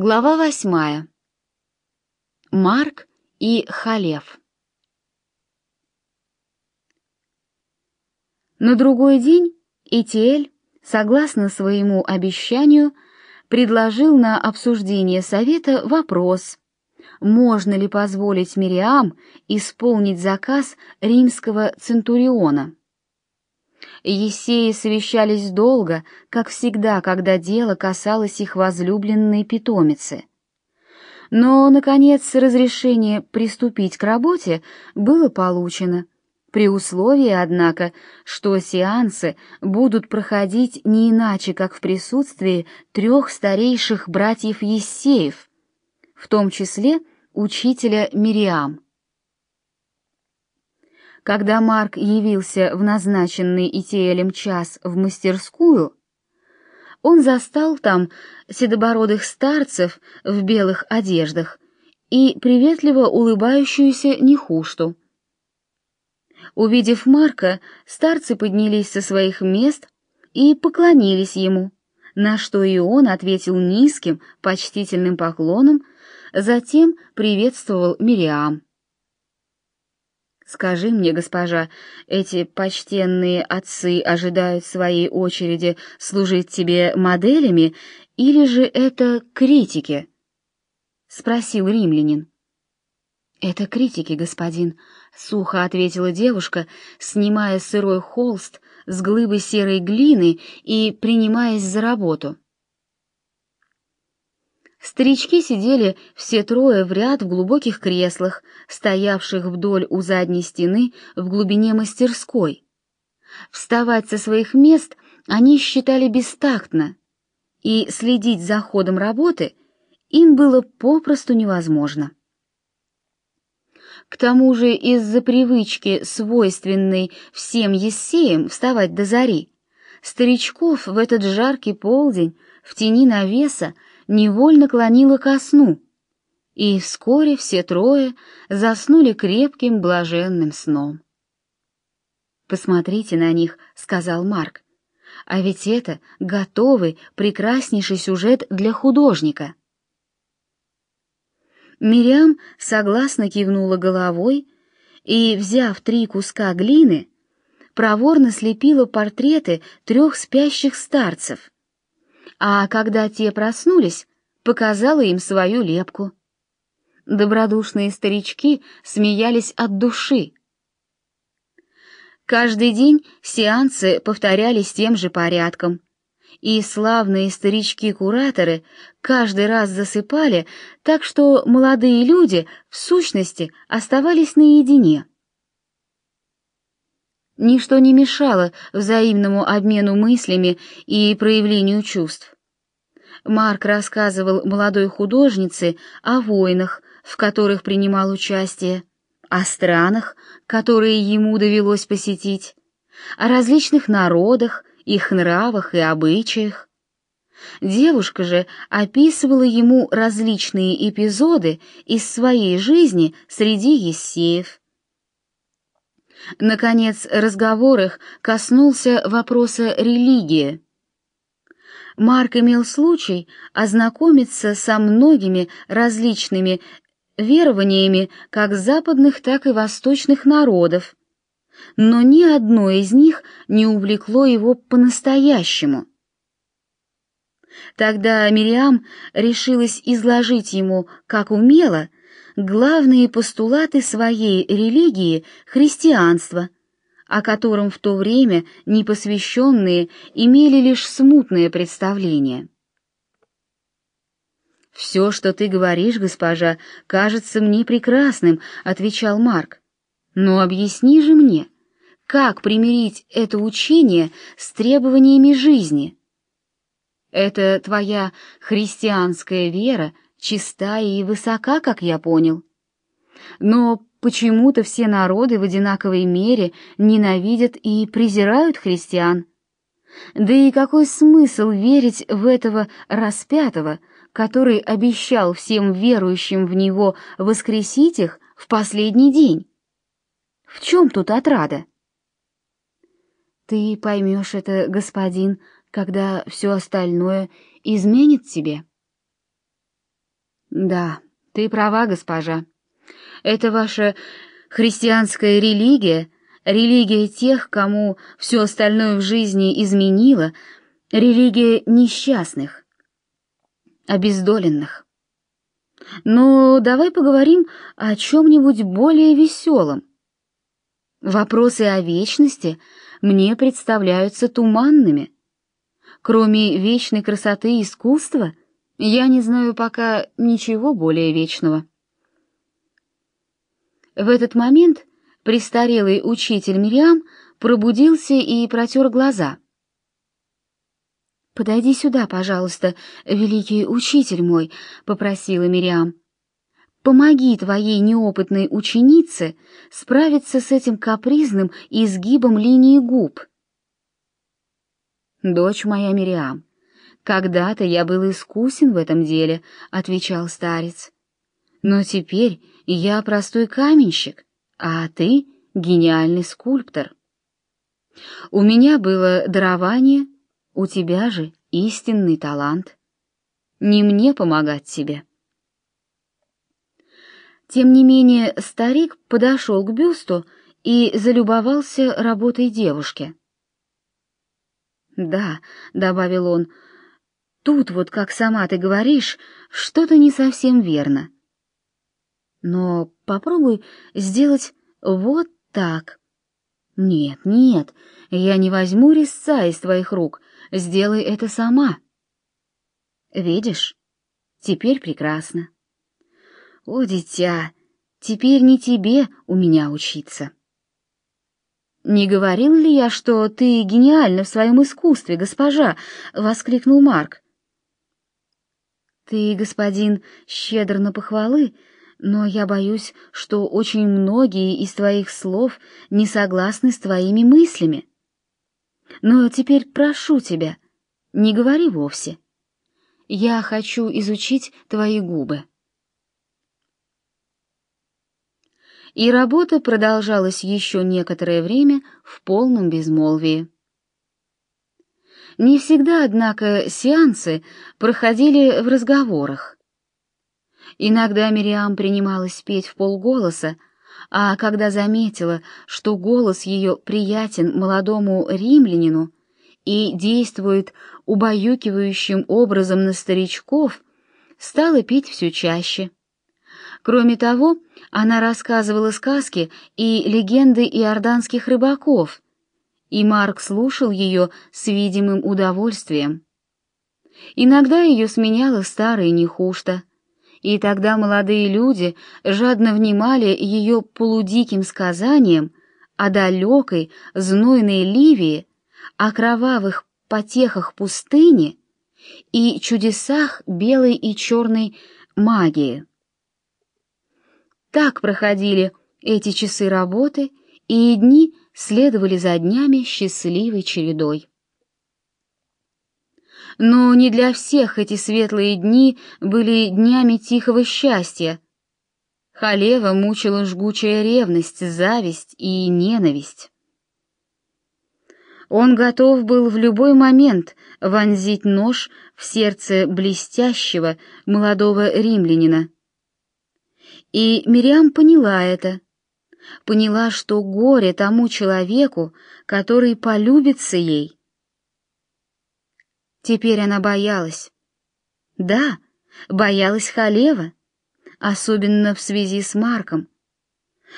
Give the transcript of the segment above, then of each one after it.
Глава восьмая. Марк и Халев. На другой день Итиэль, согласно своему обещанию, предложил на обсуждение совета вопрос, можно ли позволить Мириам исполнить заказ римского центуриона. Есеи совещались долго, как всегда, когда дело касалось их возлюбленной питомицы. Но, наконец, разрешение приступить к работе было получено, при условии, однако, что сеансы будут проходить не иначе, как в присутствии трех старейших братьев Ессеев, в том числе учителя Мириам. Когда Марк явился в назначенный Итиэлем час в мастерскую, он застал там седобородых старцев в белых одеждах и приветливо улыбающуюся Нехушту. Увидев Марка, старцы поднялись со своих мест и поклонились ему, на что и он ответил низким, почтительным поклоном, затем приветствовал Мириам. Скажи мне, госпожа, эти почтенные отцы ожидают своей очереди служить тебе моделями или же это критики? спросил римлянин. Это критики, господин, сухо ответила девушка, снимая сырой холст с глыбы серой глины и принимаясь за работу. Старички сидели все трое в ряд в глубоких креслах, стоявших вдоль у задней стены в глубине мастерской. Вставать со своих мест они считали бестактно, и следить за ходом работы им было попросту невозможно. К тому же из-за привычки, свойственной всем ессеям вставать до зари, старичков в этот жаркий полдень в тени навеса невольно клонило ко сну, и вскоре все трое заснули крепким блаженным сном. «Посмотрите на них», — сказал Марк. «А ведь это готовый, прекраснейший сюжет для художника». Мириам согласно кивнула головой и, взяв три куска глины, проворно слепила портреты трех спящих старцев — а когда те проснулись, показала им свою лепку. Добродушные старички смеялись от души. Каждый день сеансы повторялись тем же порядком, и славные старички-кураторы каждый раз засыпали, так что молодые люди, в сущности, оставались наедине. Ничто не мешало взаимному обмену мыслями и проявлению чувств. Марк рассказывал молодой художнице о войнах, в которых принимал участие, о странах, которые ему довелось посетить, о различных народах, их нравах и обычаях. Девушка же описывала ему различные эпизоды из своей жизни среди ессеев. Наконец, разговор их коснулся вопроса религии. Марк имел случай ознакомиться со многими различными верованиями как западных, так и восточных народов, но ни одно из них не увлекло его по-настоящему. Тогда Мириам решилась изложить ему, как умела, главные постулаты своей религии христианства, о котором в то время непосвященные имели лишь смутное представление. «Все, что ты говоришь, госпожа, кажется мне прекрасным», — отвечал Марк. «Но объясни же мне, как примирить это учение с требованиями жизни?» «Это твоя христианская вера — чиста и высока, как я понял. Но почему-то все народы в одинаковой мере ненавидят и презирают христиан. Да и какой смысл верить в этого распятого, который обещал всем верующим в него воскресить их в последний день? В чем тут отрада? Ты поймешь это, господин, когда все остальное изменит тебе. Да, ты права, госпожа. Это ваша христианская религия, религия тех, кому все остальное в жизни изменило, религия несчастных, обездоленных. Но давай поговорим о чем-нибудь более веселом. Вопросы о вечности мне представляются туманными. Кроме вечной красоты искусства, я не знаю пока ничего более вечного. В этот момент престарелый учитель Мириам пробудился и протер глаза. «Подойди сюда, пожалуйста, великий учитель мой», — попросила Мириам. «Помоги твоей неопытной ученице справиться с этим капризным изгибом линии губ». «Дочь моя Мириам, когда-то я был искусен в этом деле», — отвечал старец. «Но теперь я простой каменщик, а ты — гениальный скульптор. У меня было дарование — у тебя же истинный талант. Не мне помогать тебе. Тем не менее, старик подошел к бюсту и залюбовался работой девушки. «Да», — добавил он, — «тут вот, как сама ты говоришь, что-то не совсем верно. Но попробуй сделать вот так. Нет, нет, я не возьму резца из твоих рук, Сделай это сама. Видишь? Теперь прекрасно. О, дитя, теперь не тебе у меня учиться. Не говорил ли я, что ты гениальна в своем искусстве, госпожа? воскликнул Марк. Ты, господин, щедр на похвалы, но я боюсь, что очень многие из твоих слов не согласны с твоими мыслями. Но теперь прошу тебя, не говори вовсе. Я хочу изучить твои губы. И работа продолжалась еще некоторое время в полном безмолвии. Не всегда, однако, сеансы проходили в разговорах. Иногда Мириам принималась петь в полголоса, а когда заметила, что голос ее приятен молодому римлянину и действует убаюкивающим образом на старичков, стала петь все чаще. Кроме того, она рассказывала сказки и легенды иорданских рыбаков, и Марк слушал ее с видимым удовольствием. Иногда ее сменяла старая нехушта, и тогда молодые люди жадно внимали ее полудиким сказаниям о далекой, знойной Ливии, о кровавых потехах пустыни и чудесах белой и черной магии. Так проходили эти часы работы, и дни следовали за днями счастливой чередой. Но не для всех эти светлые дни были днями тихого счастья. Халева мучила жгучая ревность, зависть и ненависть. Он готов был в любой момент вонзить нож в сердце блестящего молодого римлянина. И Мириам поняла это. Поняла, что горе тому человеку, который полюбится ей. Теперь она боялась. Да, боялась Халева, особенно в связи с Марком.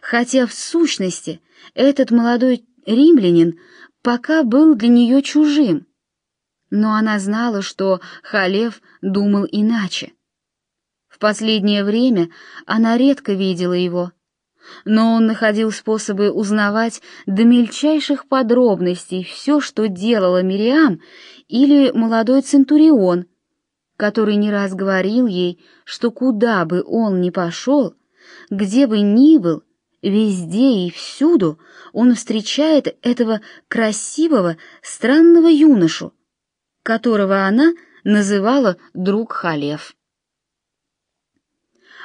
Хотя в сущности этот молодой римлянин пока был для нее чужим, но она знала, что Халев думал иначе. В последнее время она редко видела его, но он находил способы узнавать до мельчайших подробностей все, что делала Мириам или молодой центурион, который не раз говорил ей, что куда бы он ни пошел, где бы ни был, везде и всюду он встречает этого красивого, странного юношу, которого она называла друг Халев.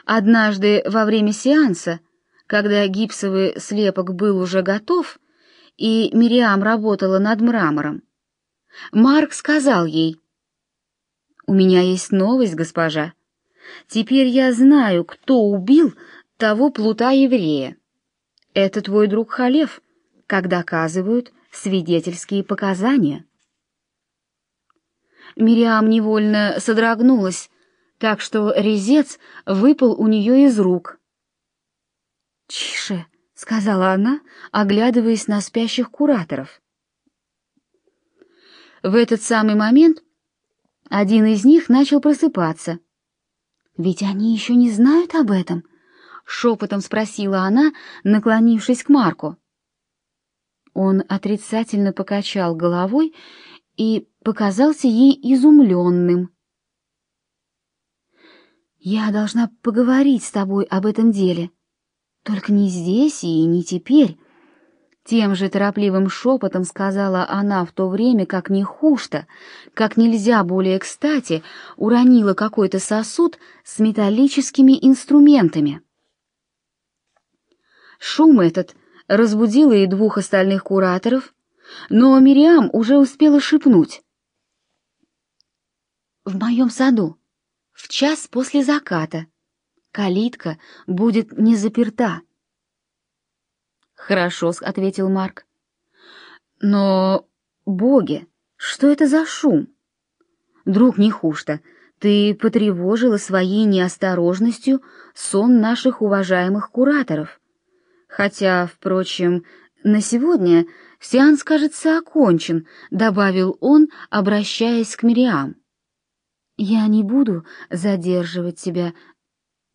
Однажды во время сеанса когда гипсовый слепок был уже готов, и Мириам работала над мрамором, Марк сказал ей, «У меня есть новость, госпожа. Теперь я знаю, кто убил того плута-еврея. Это твой друг Халев, как доказывают свидетельские показания. Мириам невольно содрогнулась, так что резец выпал у нее из рук. «Тише!» — сказала она, оглядываясь на спящих кураторов. В этот самый момент один из них начал просыпаться. «Ведь они еще не знают об этом?» — шепотом спросила она, наклонившись к Марку. Он отрицательно покачал головой и показался ей изумленным. «Я должна поговорить с тобой об этом деле. Только не здесь и не теперь». Тем же торопливым шепотом сказала она в то время, как Нехушта, как нельзя более кстати, уронила какой-то сосуд с металлическими инструментами. Шум этот разбудил и двух остальных кураторов, но Мириам уже успела шепнуть. «В моем саду, в час после заката, калитка будет не заперта». «Хорошо», — ответил Марк. «Но, боги, что это за шум? Друг Нехушта, ты потревожила своей неосторожностью сон наших уважаемых кураторов. Хотя, впрочем, на сегодня сеанс, кажется, окончен», — добавил он, обращаясь к Мириам. «Я не буду задерживать тебя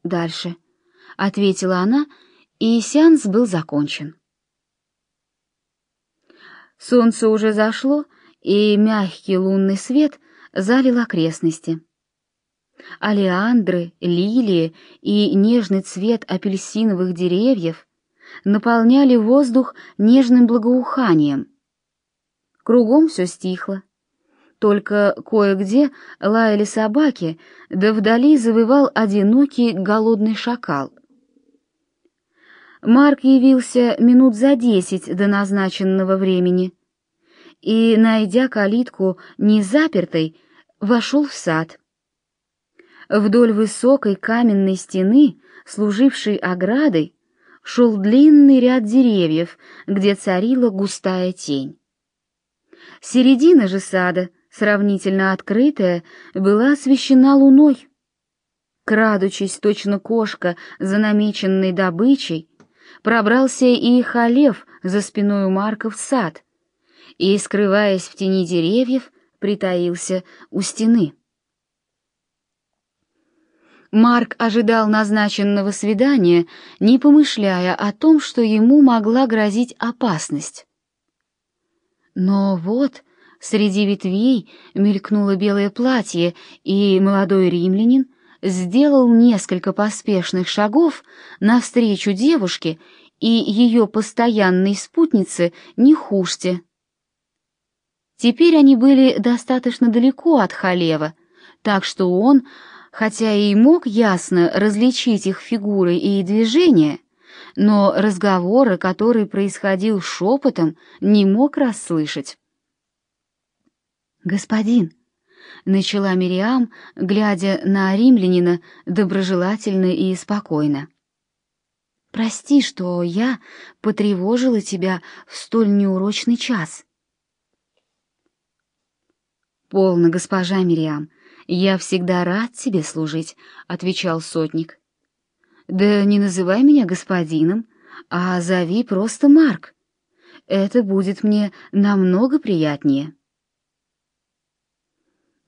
дальше», — ответила она, — и сеанс был закончен. Солнце уже зашло, и мягкий лунный свет залил окрестности. Алиандры, лилии и нежный цвет апельсиновых деревьев наполняли воздух нежным благоуханием. Кругом все стихло. Только кое-где лаяли собаки, да вдали завывал одинокий голодный шакал. Марк явился минут за десять до назначенного времени и, найдя калитку незапертой, вошел в сад. Вдоль высокой каменной стены, служившей оградой, шел длинный ряд деревьев, где царила густая тень. Середина же сада, сравнительно открытая, была освещена луной. Крадучись точно кошка за намеченной добычей, пробрался и Халев за спиной Марка в сад и, скрываясь в тени деревьев, притаился у стены. Марк ожидал назначенного свидания, не помышляя о том, что ему могла грозить опасность. Но вот среди ветвей мелькнуло белое платье, и молодой римлянин сделал несколько поспешных шагов навстречу девушке и ее постоянной спутнице Нехуште. Теперь они были достаточно далеко от Халева, так что он, хотя и мог ясно различить их фигуры и движения, но разговора, который происходил шепотом, не мог расслышать. «Господин», — начала Мириам, глядя на римлянина доброжелательно и спокойно. «Прости, что я потревожила тебя в столь неурочный час». «Полно, госпожа Мириам, я всегда рад тебе служить», — отвечал сотник. «Да не называй меня господином, а зови просто Марк. Это будет мне намного приятнее».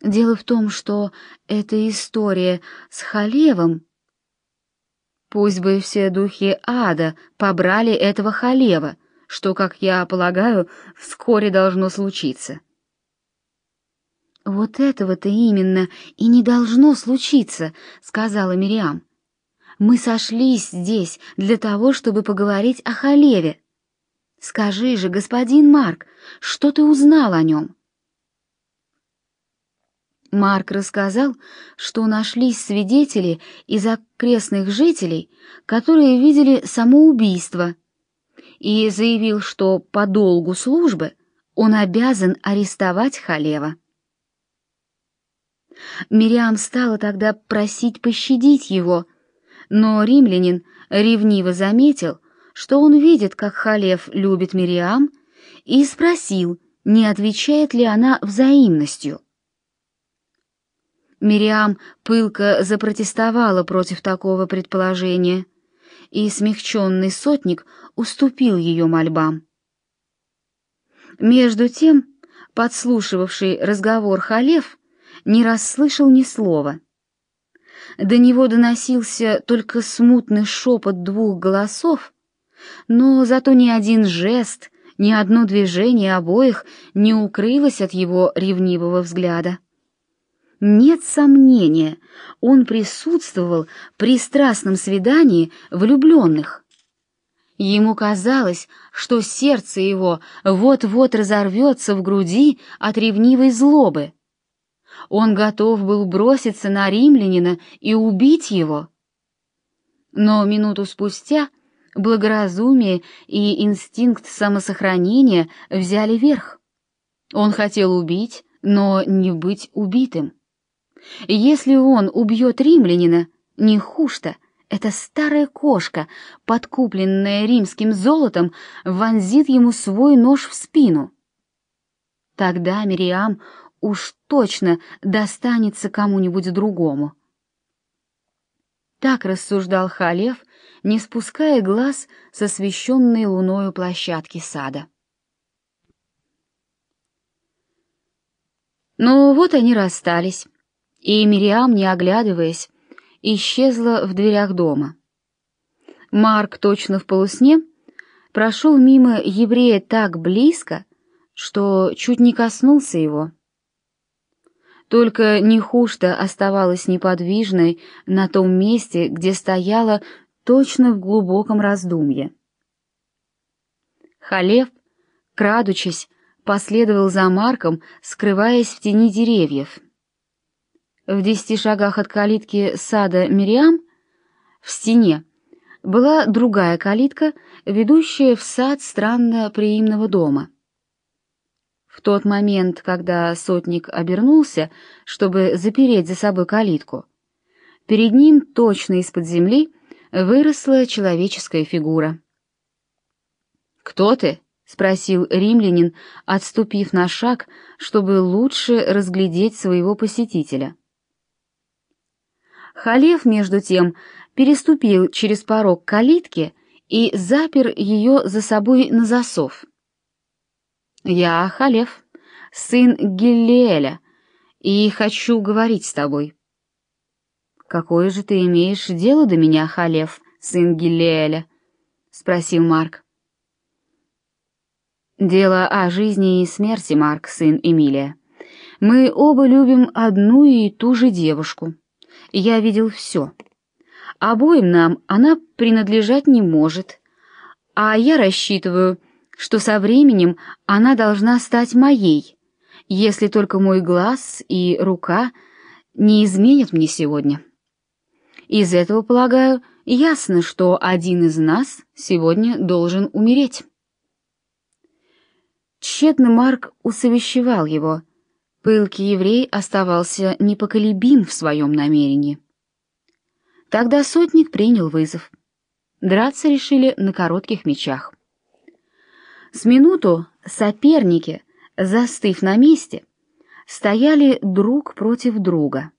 Дело в том, что эта история с Халевом... Пусть бы все духи ада побрали этого Халева, что, как я полагаю, вскоре должно случиться. «Вот этого-то именно и не должно случиться», — сказала Мириам. «Мы сошлись здесь для того, чтобы поговорить о Халеве. Скажи же, господин Марк, что ты узнал о нем?» Марк рассказал, что нашлись свидетели из окрестных жителей, которые видели самоубийство, и заявил, что по долгу службы он обязан арестовать Халева. Мириам стала тогда просить пощадить его, но римлянин ревниво заметил, что он видит, как Халев любит Мириам, и спросил, не отвечает ли она взаимностью. Мириам пылко запротестовала против такого предположения, и смягченный сотник уступил ее мольбам. Между тем, подслушивавший разговор Халев не расслышал ни слова. До него доносился только смутный шепот двух голосов, но зато ни один жест, ни одно движение обоих не укрылось от его ревнивого взгляда. Нет сомнения, он присутствовал при страстном свидании влюбленных. Ему казалось, что сердце его вот-вот разорвется в груди от ревнивой злобы. Он готов был броситься на римлянина и убить его. Но минуту спустя благоразумие и инстинкт самосохранения взяли верх. Он хотел убить, но не быть убитым. Если он убьет римлянина, не хуже-то, эта старая кошка, подкупленная римским золотом, вонзит ему свой нож в спину. Тогда Мириам уж точно достанется кому-нибудь другому. Так рассуждал Халев, не спуская глаз с освещенной луною площадки сада. Ну вот они расстались, и Мириам, не оглядываясь, исчезла в дверях дома. Марк, точно в полусне, прошел мимо еврея так близко, что чуть не коснулся его. Только Нехушта оставалась неподвижной на том месте, где стояла точно в глубоком раздумье. Халев, крадучись, последовал за Марком, скрываясь в тени деревьев. В десяти шагах от калитки сада Мириам в стене была другая калитка, ведущая в сад странно приимного дома. В тот момент, когда сотник обернулся, чтобы запереть за собой калитку, перед ним точно из-под земли выросла человеческая фигура. «Кто ты?» — спросил римлянин, отступив на шаг, чтобы лучше разглядеть своего посетителя. Халев, между тем, переступил через порог калитки и запер ее за собой на засов. «Я Халев, сын Гиллеэля, и хочу говорить с тобой». «Какое же ты имеешь дело до меня, Халев, сын Гиллеэля?» — спросил Марк. «Дело о жизни и смерти, Марк, сын Эмилия. Мы оба любим одну и ту же девушку. Я видел все. Обоим нам она принадлежать не может, а я рассчитываю, что со временем она должна стать моей, если только мой глаз и рука не изменят мне сегодня. Из этого, полагаю, ясно, что один из нас сегодня должен умереть. Тщетно Марк усовещевал его. Пылкий еврей оставался непоколебим в своем намерении. Тогда сотник принял вызов. Драться решили на коротких мечах. С минуту соперники, застыв на месте, стояли друг против друга.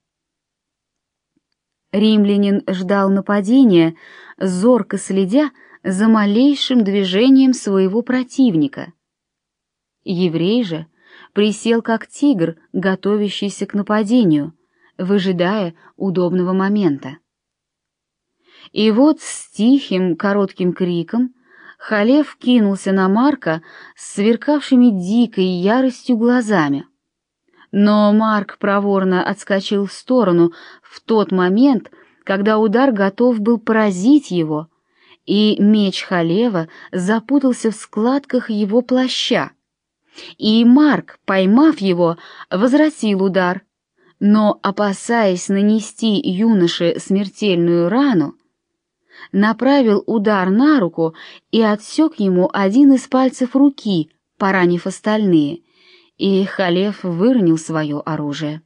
Римлянин ждал нападения, зорко следя за малейшим движением своего противника. Еврей же присел как тигр, готовящийся к нападению, выжидая удобного момента. И вот с тихим коротким криком Халев кинулся на Марка с сверкавшими дикой яростью глазами. Но Марк проворно отскочил в сторону в тот момент, когда удар готов был поразить его, и меч Халева запутался в складках его плаща. И Марк, поймав его, возвратил удар, но, опасаясь нанести юноше смертельную рану, направил удар на руку и отсек ему один из пальцев руки, поранив остальные, и Халев выронил свое оружие.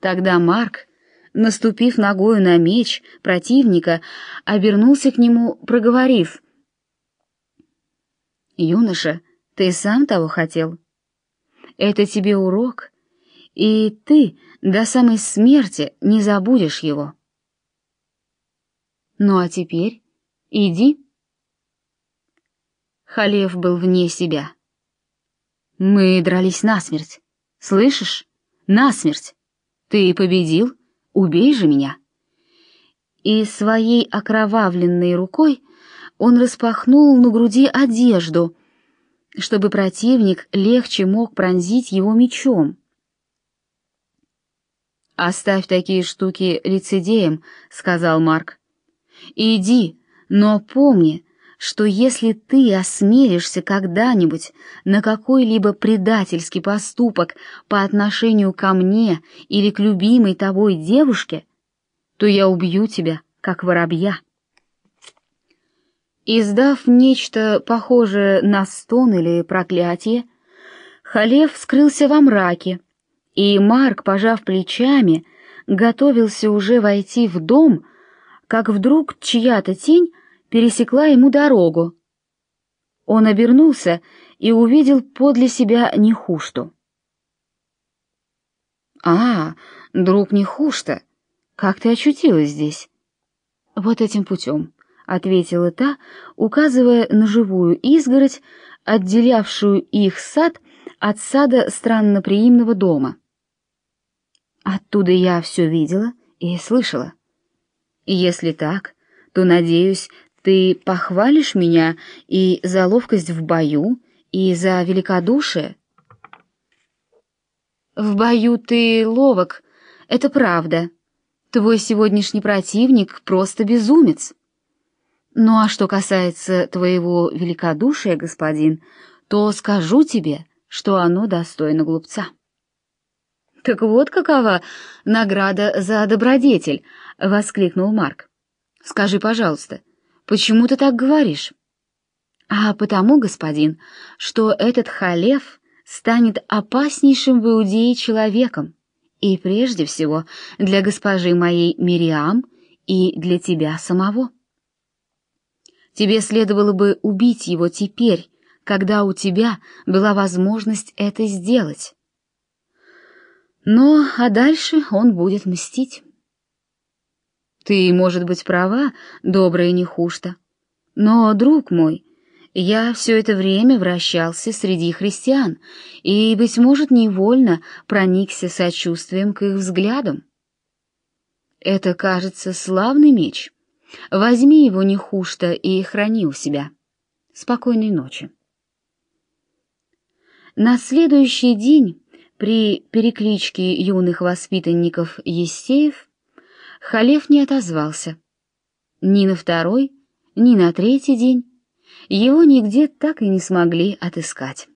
Тогда Марк, наступив ногою на меч противника, обернулся к нему, проговорив: "Юноша, ты сам того хотел. Это тебе урок, и ты до самой смерти не забудешь его. Ну а теперь иди". Халев был вне себя. Мы дрались насмерть. Слышишь? Насмерть. Ты победил? Убей же меня. И своей окровавленной рукой он распахнул на груди одежду, чтобы противник легче мог пронзить его мечом. «Оставь такие штуки лицедеям», — сказал Марк. «Иди, но помни, что если ты осмелишься когда-нибудь на какой-либо предательский поступок по отношению ко мне или к любимой тобой девушке, то я убью тебя, как воробья. Издав нечто похожее на стон или проклятие, Халев скрылся во мраке, и Марк, пожав плечами, готовился уже войти в дом, как вдруг чья-то тень пересекла ему дорогу. Он обернулся и увидел подле себя Нехушту. «А, друг Нехушта, как ты очутилась здесь?» «Вот этим путем», — ответила та, указывая на живую изгородь, отделявшую их сад от сада странноприимного дома. «Оттуда я все видела и слышала. Если так, то, надеюсь, ты похвалишь меня и за ловкость в бою, и за великодушие. В бою ты ловок, это правда. Твой сегодняшний противник просто безумец. Ну а что касается твоего великодушия, господин, то скажу тебе, что оно достойно глупца. Так вот какова награда за добродетель, воскликнул Марк. Скажи, пожалуйста, Почему ты так говоришь? А потому, господин, что этот халев станет опаснейшим в Иудее человеком, и прежде всего для госпожи моей Мириам и для тебя самого. Тебе следовало бы убить его теперь, когда у тебя была возможность это сделать. Но а дальше он будет мстить. Ты, может быть, права, добрая Нехушта. Но, друг мой, я все это время вращался среди христиан и, быть может, невольно проникся сочувствием к их взглядам. Это, кажется, славный меч. Возьми его, Нехушта, и храни у себя. Спокойной ночи. На следующий день при перекличке юных воспитанников Есеев Халев не отозвался. Ни на второй, ни на третий день его нигде так и не смогли отыскать.